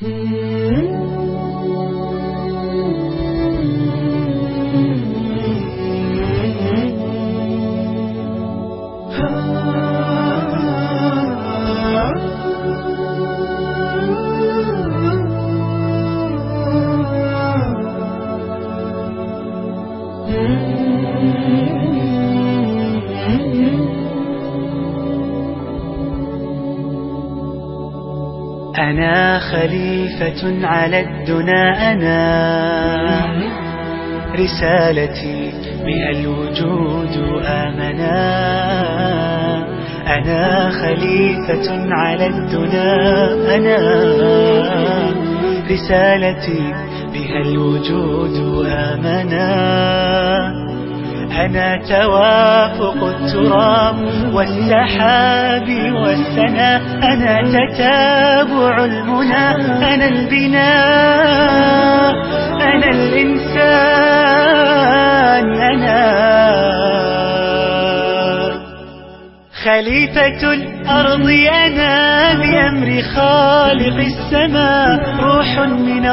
Hmm. أنا خليفة على الدنا أنا. رسالتي بها الوجود آمنا. أنا خليفة على الدنا أنا. رسالتي بها الوجود آمنا. أنا توافق التراب والسحاب والسنا. أنا تتابع المنى. أنا البناء. أنا الإنسان. أنا خليفة الأرض. أنا بأمر خالق السماء.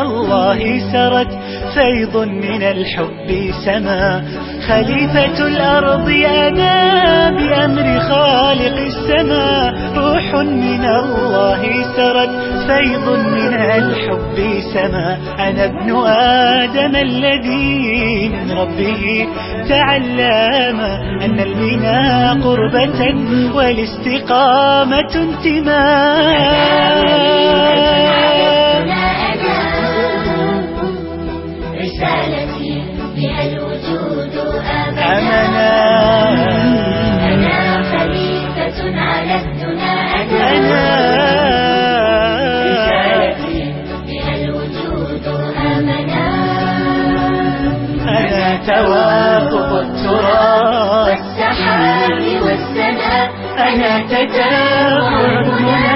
الله سرت فيض من الحب سما. خليفة الأرض أنا بأمر خالق السماء روح من الله سرت فيض من الحب سما. أنا ابن آدم الذي من ربه تعلم أن البناء قربة والاستقامة انتماء. رسالتي بها الوجود أمنا أنا خليفة على الدنا أنا رسالتي بها الوجود آمنا أنا توافق التراب والسحاب والسنا أنا تتابع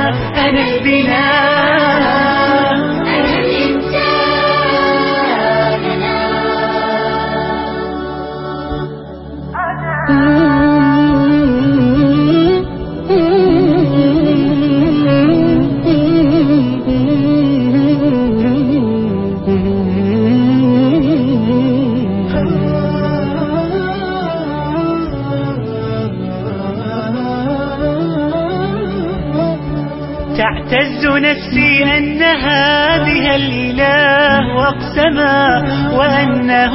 تعتز نفسي أنها بها الإله واقسما وأنه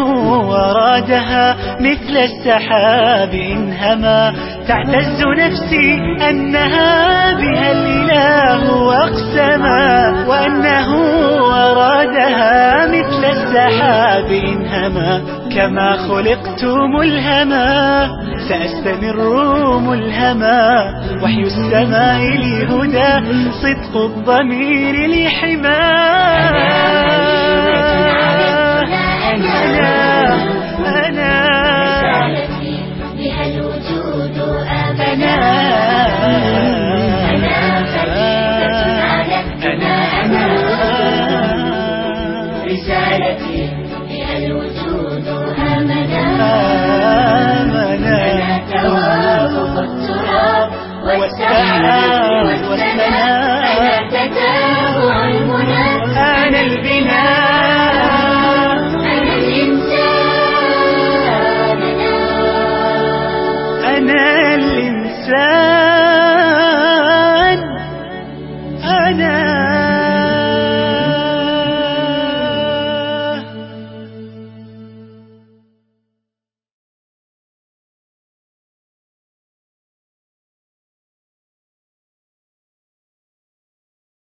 ورادها مثل السحاب انهما تعتز نفسي أنها بها الإله واقسما وأنه ورادها مثل السحاب انهما كما خلقت ملهما سأستمر ملهما. وحي السماء لي هدى صدق الضمير لي حماه أتاه علمنا أنا البناء آه. أنا الإنسان أنا الإنسان. أنا